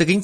سکسند